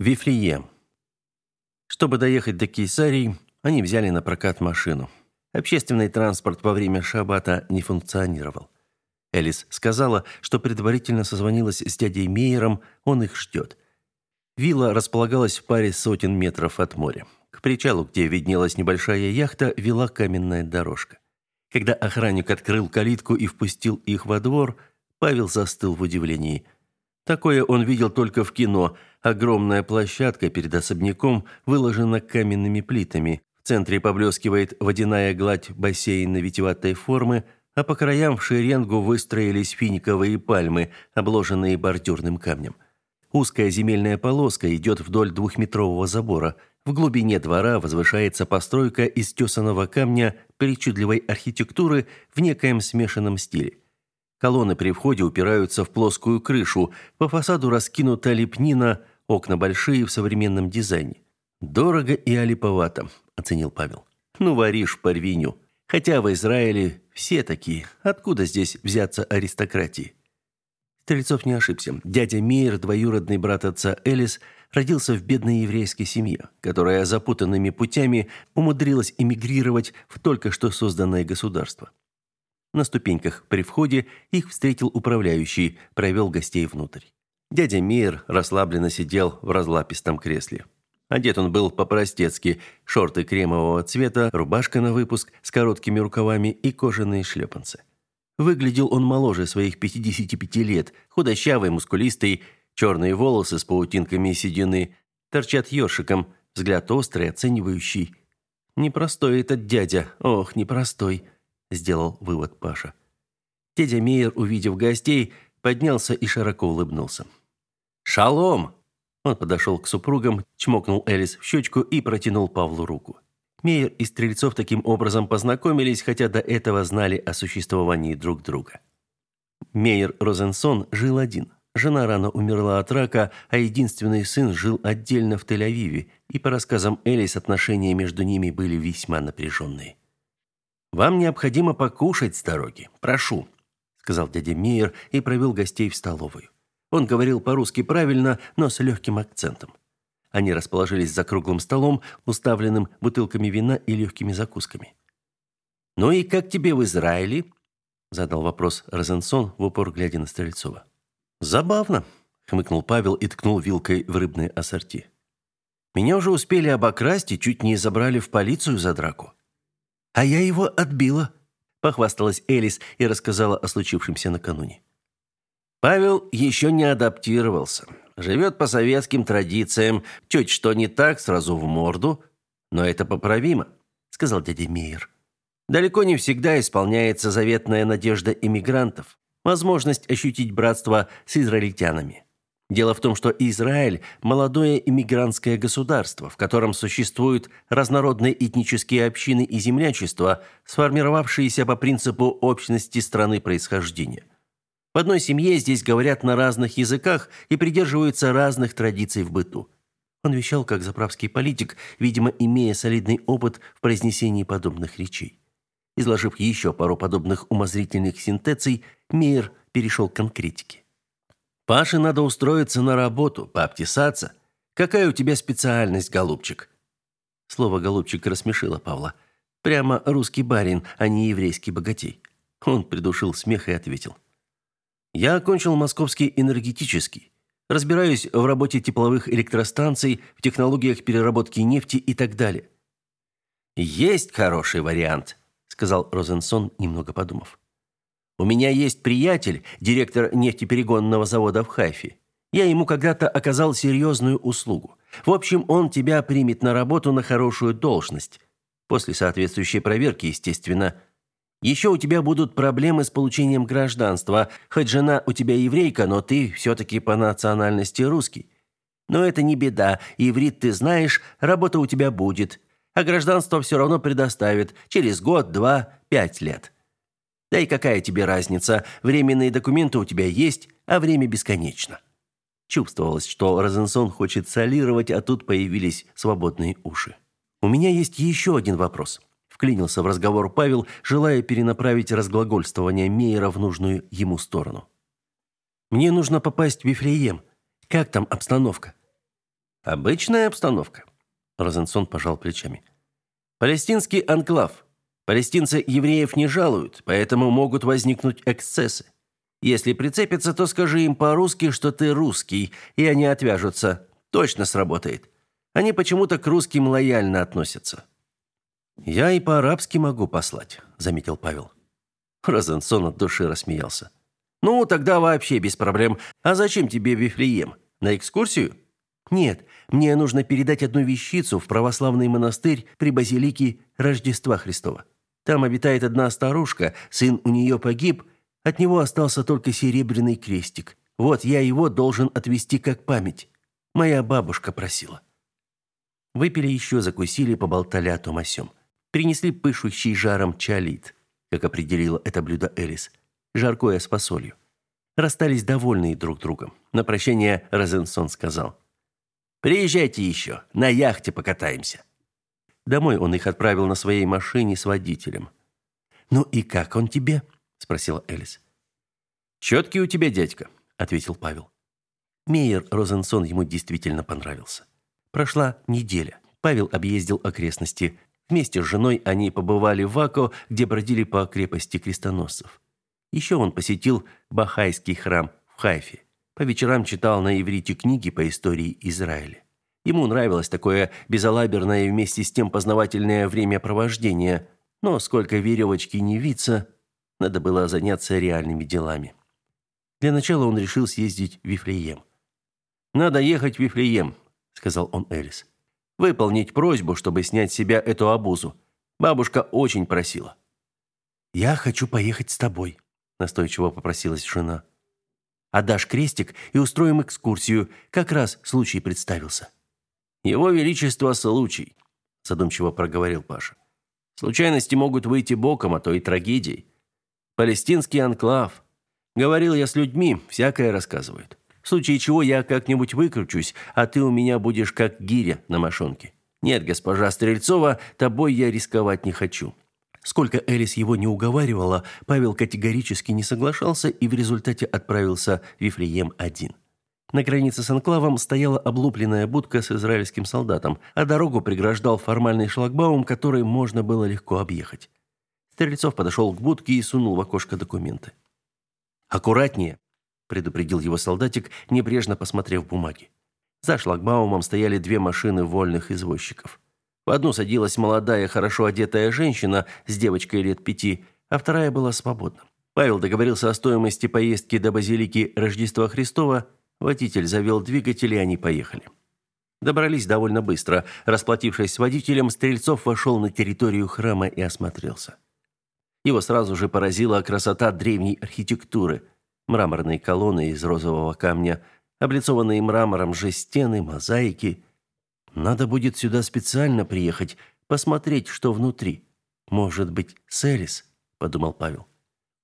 Вифлеем. Чтобы доехать до Кейсарии, они взяли на прокат машину. Общественный транспорт во время шаббата не функционировал. Элис сказала, что предварительно созвонилась с дядей Мейером, он их ждет. Вилла располагалась в паре сотен метров от моря. К причалу, где виднелась небольшая яхта, вела каменная дорожка. Когда охранник открыл калитку и впустил их во двор, Павел застыл в удивлении – Такое он видел только в кино. Огромная площадка перед особняком выложена каменными плитами. В центре поблескивает водяная гладь бассейна витиеватой формы, а по краям в шеренгу выстроились финиковые пальмы, обложенные бордюрным камнем. Узкая земельная полоска идет вдоль двухметрового забора. В глубине двора возвышается постройка из тесаного камня причудливой архитектуры в некоем смешанном стиле. Колонны при входе упираются в плоскую крышу, по фасаду раскинута лепнина, окна большие в современном дизайне. Дорого и олиповато, оценил Павел. Ну, варишь парвиню. Хотя в Израиле все такие. Откуда здесь взяться аристократии? Стрельцов не ошибся. Дядя Мейер, двоюродный брат отца Элис, родился в бедной еврейской семье, которая запутанными путями умудрилась эмигрировать в только что созданное государство. На ступеньках при входе их встретил управляющий, провел гостей внутрь. Дядя Мир расслабленно сидел в разлапистом кресле. Одет он был по-простецки, шорты кремового цвета, рубашка на выпуск с короткими рукавами и кожаные шлепанцы. Выглядел он моложе своих 55 лет, худощавый, мускулистый, черные волосы с паутинками седины, торчат ёршиком, взгляд острый, оценивающий. Непростой этот дядя, ох, непростой сделал вывод Паша. Дядя Мейер, увидев гостей, поднялся и широко улыбнулся. «Шалом!» Он подошел к супругам, чмокнул Элис в щечку и протянул Павлу руку. Мейер и Стрельцов таким образом познакомились, хотя до этого знали о существовании друг друга. Мейер Розенсон жил один. Жена рано умерла от рака, а единственный сын жил отдельно в Тель-Авиве, и по рассказам Элис отношения между ними были весьма напряженные. Вам необходимо покушать с дороги. Прошу, сказал дядя Мейер и провел гостей в столовую. Он говорил по-русски правильно, но с легким акцентом. Они расположились за круглым столом, уставленным бутылками вина и легкими закусками. «Ну и как тебе в Израиле?» – задал вопрос Розенсон, в упор глядя на Стрельцова. «Забавно», – хмыкнул Павел и ткнул вилкой в рыбные ассорти. «Меня уже успели обокрасть и чуть не забрали в полицию за драку. А я его отбила, похвасталась Элис и рассказала о случившемся накануне. Павел еще не адаптировался. Живет по советским традициям. Чуть что не так, сразу в морду. Но это поправимо, сказал дядя Мейер. Далеко не всегда исполняется заветная надежда иммигрантов. Возможность ощутить братство с израильтянами. Дело в том, что Израиль – молодое иммигрантское государство, в котором существуют разнородные этнические общины и землячества, сформировавшиеся по принципу общности страны происхождения. В одной семье здесь говорят на разных языках и придерживаются разных традиций в быту. Он вещал как заправский политик, видимо, имея солидный опыт в произнесении подобных речей. Изложив еще пару подобных умозрительных синтезий, Мейер перешел к конкретике. Паше надо устроиться на работу, пообтесаться. Какая у тебя специальность, голубчик?» Слово «голубчик» рассмешило Павла. Прямо русский барин, а не еврейский богатей. Он придушил смех и ответил. «Я окончил Московский энергетический. Разбираюсь в работе тепловых электростанций, в технологиях переработки нефти и так далее». «Есть хороший вариант», — сказал Розенсон, немного подумав. У меня есть приятель, директор нефтеперегонного завода в Хайфе. Я ему когда-то оказал серьезную услугу. В общем, он тебя примет на работу на хорошую должность. После соответствующей проверки, естественно. Еще у тебя будут проблемы с получением гражданства. Хоть жена у тебя еврейка, но ты все-таки по национальности русский. Но это не беда. Иврит ты знаешь, работа у тебя будет. А гражданство все равно предоставят. Через год, два, пять лет. Да и какая тебе разница? Временные документы у тебя есть, а время бесконечно. Чувствовалось, что Розенсон хочет солировать, а тут появились свободные уши. У меня есть еще один вопрос. Вклинился в разговор Павел, желая перенаправить разглагольствование Мейера в нужную ему сторону. Мне нужно попасть в Вифлеем. Как там обстановка? Обычная обстановка. Розенсон пожал плечами. Палестинский анклав. Палестинцы евреев не жалуют, поэтому могут возникнуть эксцессы. Если прицепятся, то скажи им по-русски, что ты русский, и они отвяжутся. Точно сработает. Они почему-то к русским лояльно относятся. Я и по-арабски могу послать, заметил Павел. Розенсон от души рассмеялся. Ну, тогда вообще без проблем. А зачем тебе Вифлеем? На экскурсию? Нет, мне нужно передать одну вещицу в православный монастырь при базилике Рождества Христова. Там обитает одна старушка, сын у нее погиб, от него остался только серебряный крестик. Вот я его должен отвести как память. Моя бабушка просила. Выпили еще, закусили, поболтали о том о сём. Принесли пышущий жаром чалит, как определила это блюдо Элис. Жаркое с фасолью. Расстались довольные друг другом. На прощание Розенсон сказал. «Приезжайте еще, на яхте покатаемся». Домой он их отправил на своей машине с водителем. «Ну и как он тебе?» – спросила Элис. «Четкий у тебя дядька», – ответил Павел. Мейер Розенсон ему действительно понравился. Прошла неделя. Павел объездил окрестности. Вместе с женой они побывали в Ако, где бродили по крепости крестоносцев. Еще он посетил Бахайский храм в Хайфе. По вечерам читал на иврите книги по истории Израиля. Ему нравилось такое безалаберное и вместе с тем познавательное времяпровождение, но сколько веревочки не виться, надо было заняться реальными делами. Для начала он решил съездить в Вифлеем. «Надо ехать в Вифлеем», — сказал он Элис. «Выполнить просьбу, чтобы снять с себя эту обузу. Бабушка очень просила». «Я хочу поехать с тобой», — настойчиво попросилась жена. «Отдашь крестик и устроим экскурсию. Как раз случай представился». «Его Величество случай», — задумчиво проговорил Паша. «Случайности могут выйти боком, а то и трагедией. Палестинский анклав. Говорил я с людьми, всякое рассказывают. В случае чего я как-нибудь выкручусь, а ты у меня будешь как гиря на мошонке. Нет, госпожа Стрельцова, тобой я рисковать не хочу». Сколько Элис его не уговаривала, Павел категорически не соглашался и в результате отправился в Вифлеем один. На границе с анклавом стояла облупленная будка с израильским солдатом, а дорогу преграждал формальный шлагбаум, который можно было легко объехать. Стрельцов подошел к будке и сунул в окошко документы. «Аккуратнее», – предупредил его солдатик, небрежно посмотрев бумаги. За шлагбаумом стояли две машины вольных извозчиков. В одну садилась молодая, хорошо одетая женщина с девочкой лет пяти, а вторая была свободна. Павел договорился о стоимости поездки до базилики Рождества Христова – Водитель завел двигатель, и они поехали. Добрались довольно быстро. Расплатившись с водителем, Стрельцов вошел на территорию храма и осмотрелся. Его сразу же поразила красота древней архитектуры. Мраморные колонны из розового камня, облицованные мрамором же стены, мозаики. Надо будет сюда специально приехать, посмотреть, что внутри. Может быть, Селис, подумал Павел.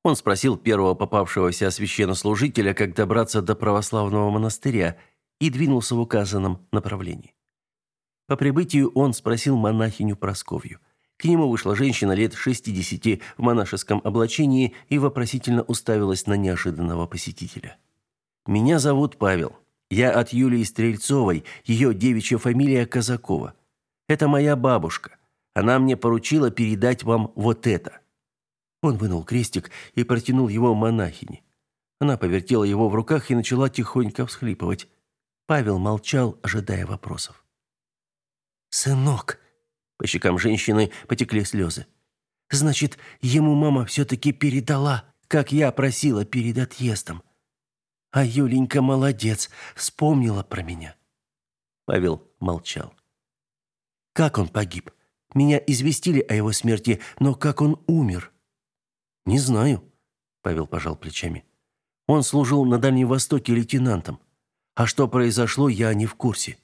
Он спросил первого попавшегося священнослужителя, как добраться до православного монастыря, и двинулся в указанном направлении. По прибытию он спросил монахиню Просковью. К нему вышла женщина лет 60 в монашеском облачении и вопросительно уставилась на неожиданного посетителя. «Меня зовут Павел. Я от Юлии Стрельцовой, ее девичья фамилия Казакова. Это моя бабушка. Она мне поручила передать вам вот это». Он вынул крестик и протянул его монахине. Она повертела его в руках и начала тихонько всхлипывать. Павел молчал, ожидая вопросов. «Сынок!» По щекам женщины потекли слезы. «Значит, ему мама все-таки передала, как я просила перед отъездом. А Юленька молодец, вспомнила про меня». Павел молчал. «Как он погиб? Меня известили о его смерти, но как он умер?» Не знаю, Павел пожал плечами. Он служил на Дальнем Востоке лейтенантом. А что произошло, я не в курсе.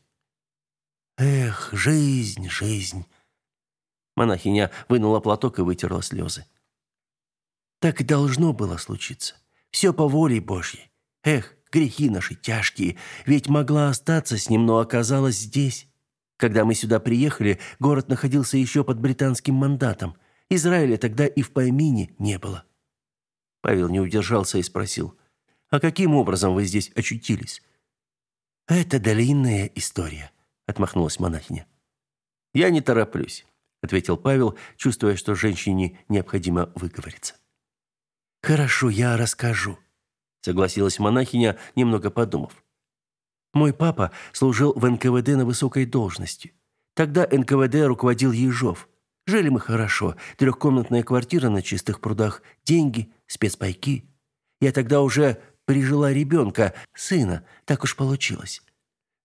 Эх, жизнь, жизнь. Монахиня вынула платок и вытерла слезы. Так и должно было случиться. Все по воле Божьей. Эх, грехи наши тяжкие, ведь могла остаться с ним, но оказалась здесь. Когда мы сюда приехали, город находился еще под британским мандатом. Израиля тогда и в помине не было. Павел не удержался и спросил: "А каким образом вы здесь очутились?" "Это длинная история", отмахнулась монахиня. Я не тороплюсь, ответил Павел, чувствуя, что женщине необходимо выговориться. Хорошо, я расскажу, согласилась монахиня, немного подумав. Мой папа служил в НКВД на высокой должности. Тогда НКВД руководил Ежов. Жили мы хорошо. Трехкомнатная квартира на чистых прудах, деньги, спецпайки. Я тогда уже прижила ребенка, сына, так уж получилось.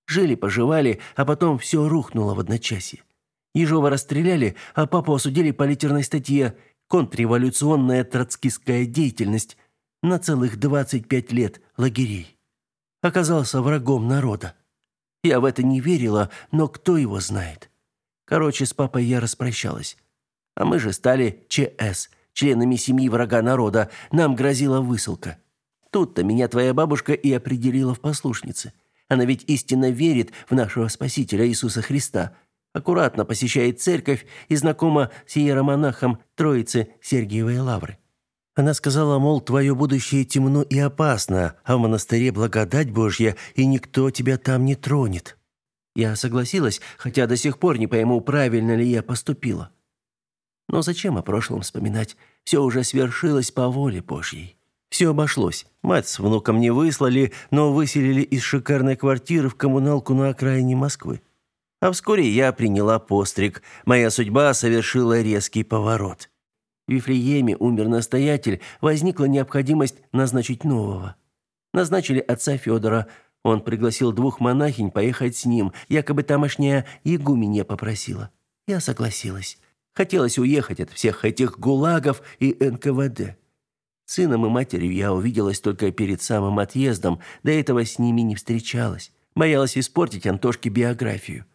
Жили-поживали, а потом все рухнуло в одночасье. Ежова расстреляли, а папу осудили по литерной статье «Контрреволюционная троцкистская деятельность» на целых 25 лет лагерей. Оказался врагом народа. Я в это не верила, но кто его знает. Короче, с папой я распрощалась. А мы же стали ЧС, членами семьи врага народа. Нам грозила высылка. Тут-то меня твоя бабушка и определила в послушнице. Она ведь истинно верит в нашего Спасителя Иисуса Христа. Аккуратно посещает церковь и знакома с иеромонахом Троицы Сергиевой Лавры. Она сказала, мол, твое будущее темно и опасно, а в монастыре благодать Божья, и никто тебя там не тронет. Я согласилась, хотя до сих пор не пойму, правильно ли я поступила. Но зачем о прошлом вспоминать? Все уже свершилось по воле Божьей. Все обошлось. Мать с внуком не выслали, но выселили из шикарной квартиры в коммуналку на окраине Москвы. А вскоре я приняла постриг. Моя судьба совершила резкий поворот. В Вифлееме умер настоятель, возникла необходимость назначить нового. Назначили отца Федора. Он пригласил двух монахинь поехать с ним, якобы тамошняя игуменья попросила. Я согласилась. Хотелось уехать от всех этих гулагов и НКВД. Сыном и матерью я увиделась только перед самым отъездом, до этого с ними не встречалась. Боялась испортить Антошке биографию.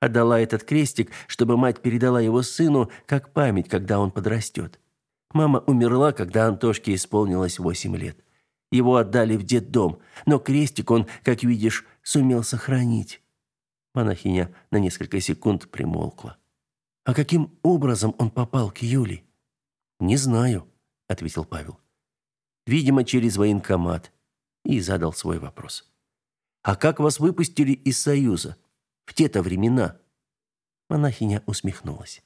Отдала этот крестик, чтобы мать передала его сыну как память, когда он подрастет. Мама умерла, когда Антошке исполнилось восемь лет. Его отдали в детдом, но крестик он, как видишь, сумел сохранить. Монахиня на несколько секунд примолкла. А каким образом он попал к Юле? Не знаю, ответил Павел. Видимо, через военкомат. И задал свой вопрос. А как вас выпустили из Союза? в те-то времена. Монахиня усмехнулась.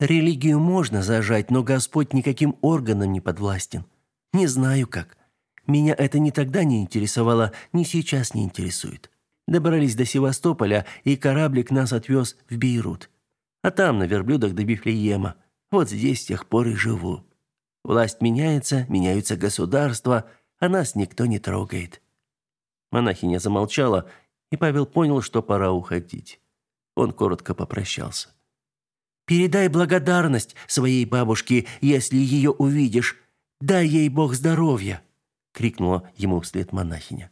Религию можно зажать, но Господь никаким органом не подвластен. Не знаю как. Меня это ни тогда не интересовало, ни сейчас не интересует. Добрались до Севастополя, и кораблик нас отвез в Бейрут. А там на верблюдах до Бифлеема. Вот здесь с тех пор и живу. Власть меняется, меняются государства, а нас никто не трогает. Монахиня замолчала, и Павел понял, что пора уходить. Он коротко попрощался. «Передай благодарность своей бабушке, если ее увидишь. Дай ей Бог здоровья!» — крикнула ему вслед монахиня.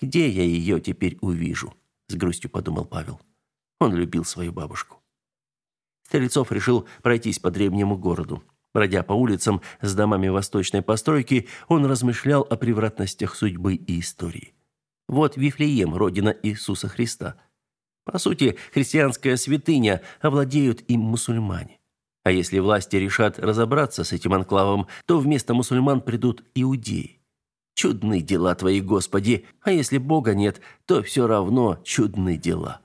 «Где я ее теперь увижу?» — с грустью подумал Павел. Он любил свою бабушку. Стрельцов решил пройтись по древнему городу. Бродя по улицам с домами восточной постройки, он размышлял о превратностях судьбы и истории. Вот Вифлеем, родина Иисуса Христа. По сути, христианская святыня, овладеют им мусульмане. А если власти решат разобраться с этим анклавом, то вместо мусульман придут иудеи. Чудные дела твои, Господи, а если Бога нет, то все равно чудные дела.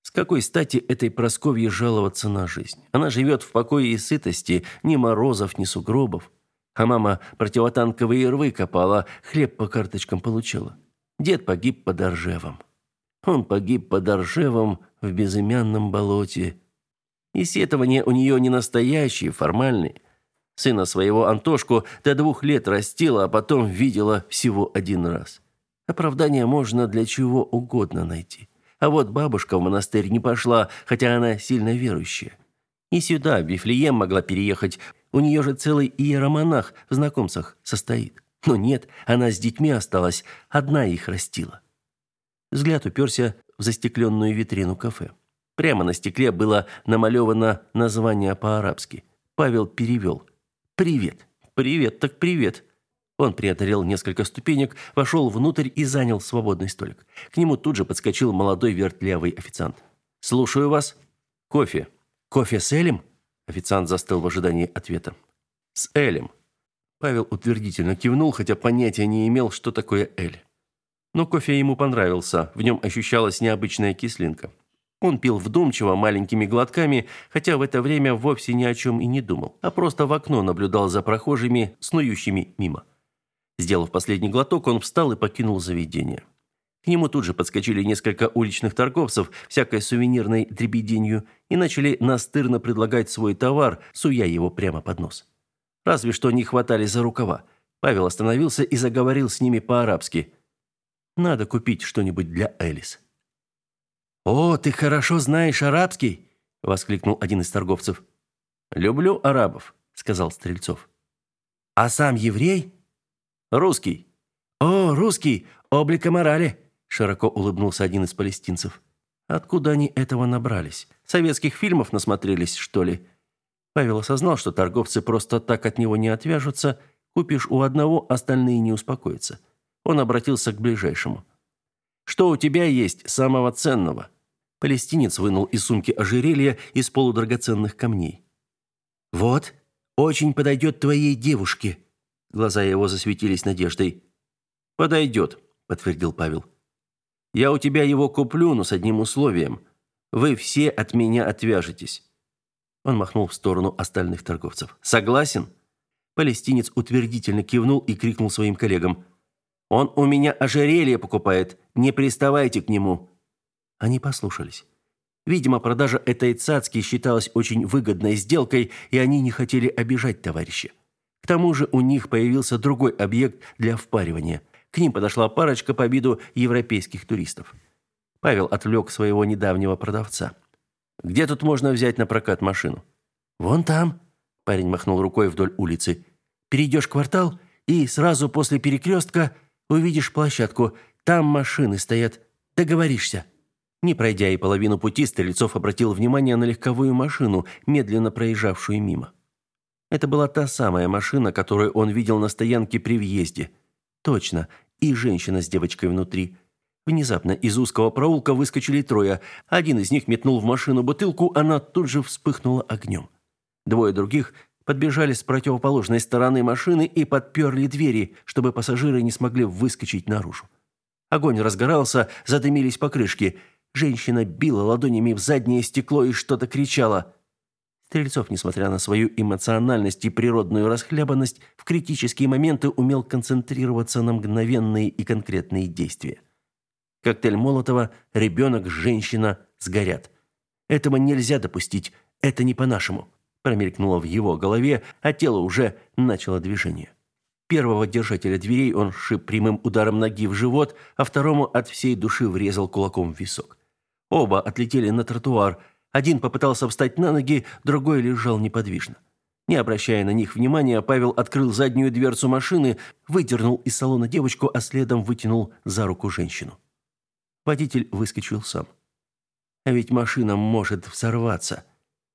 С какой стати этой Просковье жаловаться на жизнь? Она живет в покое и сытости, ни морозов, ни сугробов. А мама противотанковые рвы копала, хлеб по карточкам получила. Дед погиб под Оржевом. Он погиб под Оржевом в безымянном болоте. И сетования у нее не настоящие, формальные. Сына своего Антошку до двух лет растила, а потом видела всего один раз. Оправдание можно для чего угодно найти. А вот бабушка в монастырь не пошла, хотя она сильно верующая. И сюда, в Вифлеем, могла переехать. У нее же целый иеромонах в знакомцах состоит. Но нет, она с детьми осталась, одна их растила. Взгляд уперся в застекленную витрину кафе. Прямо на стекле было намалевано название по-арабски. Павел перевел. «Привет». «Привет, так привет». Он преодолел несколько ступенек, вошел внутрь и занял свободный столик. К нему тут же подскочил молодой вертлявый официант. «Слушаю вас». «Кофе». «Кофе с Элем?» Официант застыл в ожидании ответа. «С Элем», Павел утвердительно кивнул, хотя понятия не имел, что такое «Эль». Но кофе ему понравился, в нем ощущалась необычная кислинка. Он пил вдумчиво, маленькими глотками, хотя в это время вовсе ни о чем и не думал, а просто в окно наблюдал за прохожими, снующими мимо. Сделав последний глоток, он встал и покинул заведение. К нему тут же подскочили несколько уличных торговцев всякой сувенирной дребеденью и начали настырно предлагать свой товар, суя его прямо под нос. Разве что не хватали за рукава. Павел остановился и заговорил с ними по-арабски. «Надо купить что-нибудь для Элис». «О, ты хорошо знаешь арабский!» – воскликнул один из торговцев. «Люблю арабов», – сказал Стрельцов. «А сам еврей?» «Русский». «О, русский! Облика морали!» широко улыбнулся один из палестинцев. Откуда они этого набрались? Советских фильмов насмотрелись, что ли? Павел осознал, что торговцы просто так от него не отвяжутся. Купишь у одного, остальные не успокоятся. Он обратился к ближайшему. Что у тебя есть самого ценного? Палестинец вынул из сумки ожерелье из полудрагоценных камней. Вот, очень подойдет твоей девушке. Глаза его засветились надеждой. Подойдет, подтвердил Павел. Я у тебя его куплю, но с одним условием. Вы все от меня отвяжетесь». Он махнул в сторону остальных торговцев. «Согласен?» Палестинец утвердительно кивнул и крикнул своим коллегам. «Он у меня ожерелье покупает. Не приставайте к нему». Они послушались. Видимо, продажа этой цацки считалась очень выгодной сделкой, и они не хотели обижать товарища. К тому же у них появился другой объект для впаривания – к ним подошла парочка по виду европейских туристов. Павел отвлек своего недавнего продавца. «Где тут можно взять на прокат машину?» «Вон там», – парень махнул рукой вдоль улицы. «Перейдешь квартал, и сразу после перекрестка увидишь площадку. Там машины стоят. Договоришься». Не пройдя и половину пути, Стрельцов обратил внимание на легковую машину, медленно проезжавшую мимо. Это была та самая машина, которую он видел на стоянке при въезде. Точно, и женщина с девочкой внутри. Внезапно из узкого проулка выскочили трое. Один из них метнул в машину бутылку, она тут же вспыхнула огнем. Двое других подбежали с противоположной стороны машины и подперли двери, чтобы пассажиры не смогли выскочить наружу. Огонь разгорался, задымились покрышки. Женщина била ладонями в заднее стекло и что-то кричала. Стрельцов, несмотря на свою эмоциональность и природную расхлябанность, в критические моменты умел концентрироваться на мгновенные и конкретные действия. Коктейль Молотова, ребенок, женщина сгорят. Этого нельзя допустить, это не по-нашему, промелькнуло в его голове, а тело уже начало движение. Первого держателя дверей он шип прямым ударом ноги в живот, а второму от всей души врезал кулаком в висок. Оба отлетели на тротуар – один попытался встать на ноги, другой лежал неподвижно. Не обращая на них внимания, Павел открыл заднюю дверцу машины, выдернул из салона девочку, а следом вытянул за руку женщину. Водитель выскочил сам. А ведь машина может взорваться.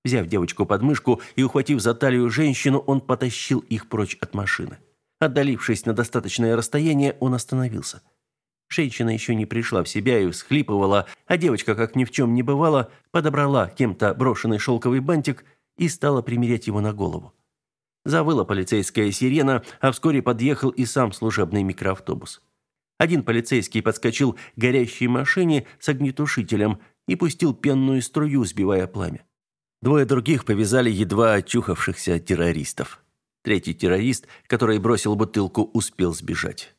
Взяв девочку под мышку и ухватив за талию женщину, он потащил их прочь от машины. Отдалившись на достаточное расстояние, он остановился. Женщина еще не пришла в себя и всхлипывала, а девочка, как ни в чем не бывало, подобрала кем-то брошенный шелковый бантик и стала примерять его на голову. Завыла полицейская сирена, а вскоре подъехал и сам служебный микроавтобус. Один полицейский подскочил к горящей машине с огнетушителем и пустил пенную струю, сбивая пламя. Двое других повязали едва очухавшихся террористов. Третий террорист, который бросил бутылку, успел сбежать.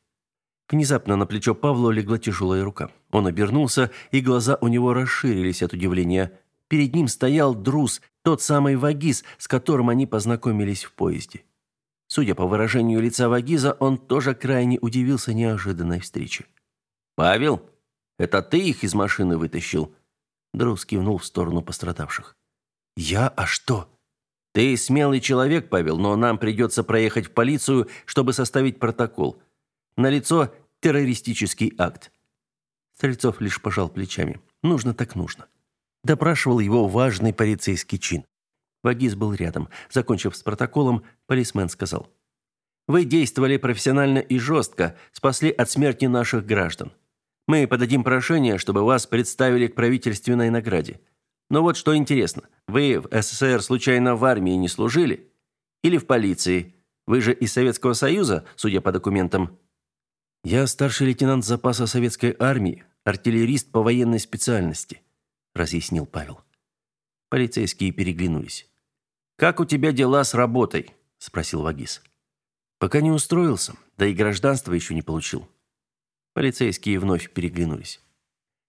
Внезапно на плечо Павла легла тяжелая рука. Он обернулся, и глаза у него расширились от удивления. Перед ним стоял Друз, тот самый Вагиз, с которым они познакомились в поезде. Судя по выражению лица Вагиза, он тоже крайне удивился неожиданной встрече. «Павел, это ты их из машины вытащил?» Друз кивнул в сторону пострадавших. «Я? А что?» «Ты смелый человек, Павел, но нам придется проехать в полицию, чтобы составить протокол. На лицо террористический акт. Стрельцов лишь пожал плечами. Нужно так нужно. Допрашивал его важный полицейский чин. Вагиз был рядом. Закончив с протоколом, полисмен сказал: "Вы действовали профессионально и жестко, спасли от смерти наших граждан. Мы подадим прошение, чтобы вас представили к правительственной награде. Но вот что интересно, вы в СССР случайно в армии не служили или в полиции? Вы же из Советского Союза, судя по документам. Я старший лейтенант запаса советской армии, артиллерист по военной специальности, разъяснил Павел. Полицейские переглянулись. Как у тебя дела с работой? спросил Вагис. Пока не устроился, да и гражданство еще не получил. Полицейские вновь переглянулись.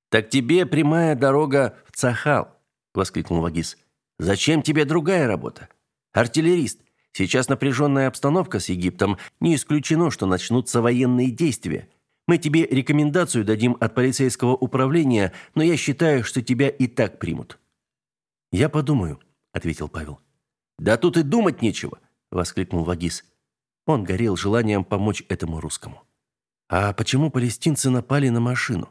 Так тебе прямая дорога в Цахал, воскликнул Вагис. Зачем тебе другая работа? Артиллерист. Сейчас напряженная обстановка с Египтом. Не исключено, что начнутся военные действия. Мы тебе рекомендацию дадим от полицейского управления, но я считаю, что тебя и так примут. Я подумаю, ответил Павел. Да тут и думать нечего, воскликнул Вагис. Он горел желанием помочь этому русскому. А почему палестинцы напали на машину?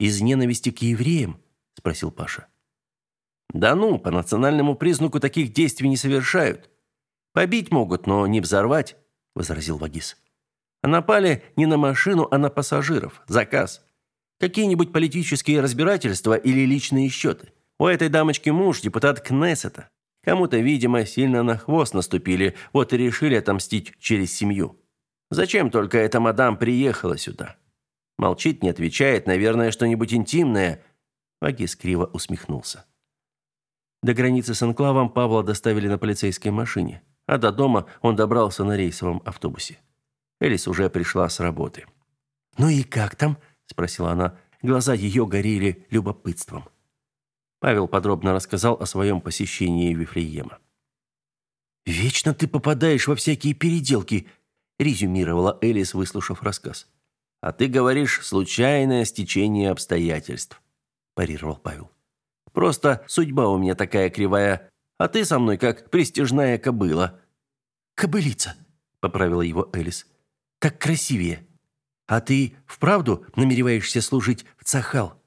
Из ненависти к евреям? спросил Паша. Да ну, по национальному признаку таких действий не совершают. Побить могут, но не взорвать, возразил Вагис. А напали не на машину, а на пассажиров. Заказ. Какие-нибудь политические разбирательства или личные счеты. У этой дамочки муж депутат Кнессета. Кому-то, видимо, сильно на хвост наступили, вот и решили отомстить через семью. Зачем только эта мадам приехала сюда? Молчит, не отвечает, наверное, что-нибудь интимное. Вагис криво усмехнулся. До границы с анклавом Павла доставили на полицейской машине, а до дома он добрался на рейсовом автобусе. Элис уже пришла с работы. «Ну и как там?» – спросила она. Глаза ее горели любопытством. Павел подробно рассказал о своем посещении Вифлеема. «Вечно ты попадаешь во всякие переделки», – резюмировала Элис, выслушав рассказ. «А ты говоришь, случайное стечение обстоятельств», – парировал Павел. «Просто судьба у меня такая кривая, а ты со мной как пристежная кобыла». «Кобылица», – поправила его Элис. «Так красивее. А ты вправду намереваешься служить в Цахал?»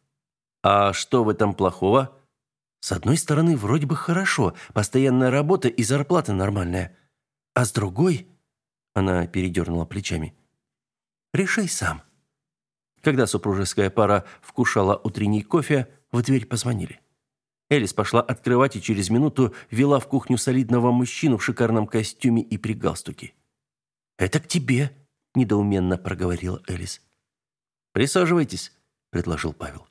«А что в этом плохого?» С одной стороны, вроде бы хорошо, постоянная работа и зарплата нормальная. А с другой, она передернула плечами. Решай сам. Когда супружеская пара вкушала утренний кофе, в дверь позвонили. Элис пошла открывать и через минуту вела в кухню солидного мужчину в шикарном костюме и при галстуке. «Это к тебе», – недоуменно проговорила Элис. «Присаживайтесь», – предложил Павел.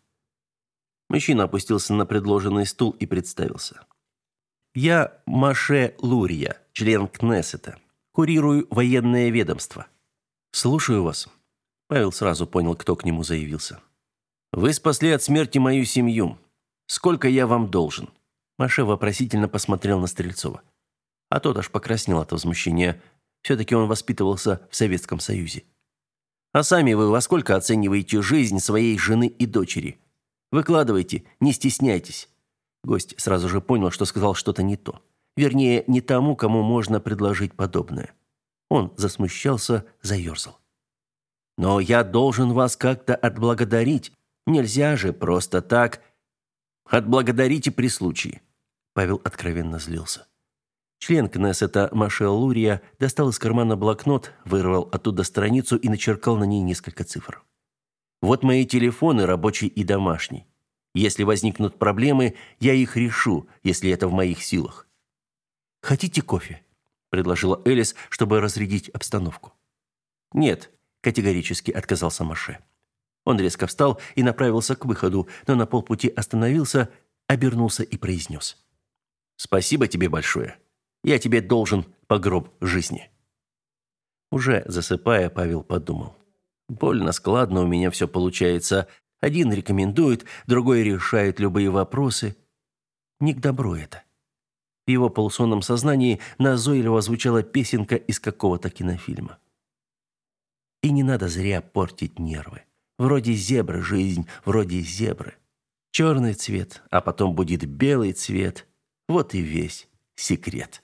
Мужчина опустился на предложенный стул и представился. «Я Маше Лурия, член Кнессета. Курирую военное ведомство». «Слушаю вас». Павел сразу понял, кто к нему заявился. «Вы спасли от смерти мою семью. Сколько я вам должен?» Маше вопросительно посмотрел на Стрельцова. А тот аж покраснел от возмущения. Все-таки он воспитывался в Советском Союзе. «А сами вы во сколько оцениваете жизнь своей жены и дочери?» Выкладывайте, не стесняйтесь. Гость сразу же понял, что сказал что-то не то. Вернее, не тому, кому можно предложить подобное. Он засмущался, заерзал. Но я должен вас как-то отблагодарить. Нельзя же просто так. Отблагодарите при случае. Павел откровенно злился. Член Кнессета Машел Лурия достал из кармана блокнот, вырвал оттуда страницу и начеркал на ней несколько цифр. Вот мои телефоны, рабочий и домашний. Если возникнут проблемы, я их решу, если это в моих силах. Хотите кофе? предложила Элис, чтобы разрядить обстановку. Нет, категорически отказался Маше. Он резко встал и направился к выходу, но на полпути остановился, обернулся и произнес. «Спасибо тебе большое. Я тебе должен по гроб жизни». Уже засыпая, Павел подумал. Больно складно у меня все получается. Один рекомендует, другой решает любые вопросы. Не к добру это. В его полусонном сознании назойливо звучала песенка из какого-то кинофильма. И не надо зря портить нервы. Вроде зебры жизнь, вроде зебры. Черный цвет, а потом будет белый цвет. Вот и весь секрет.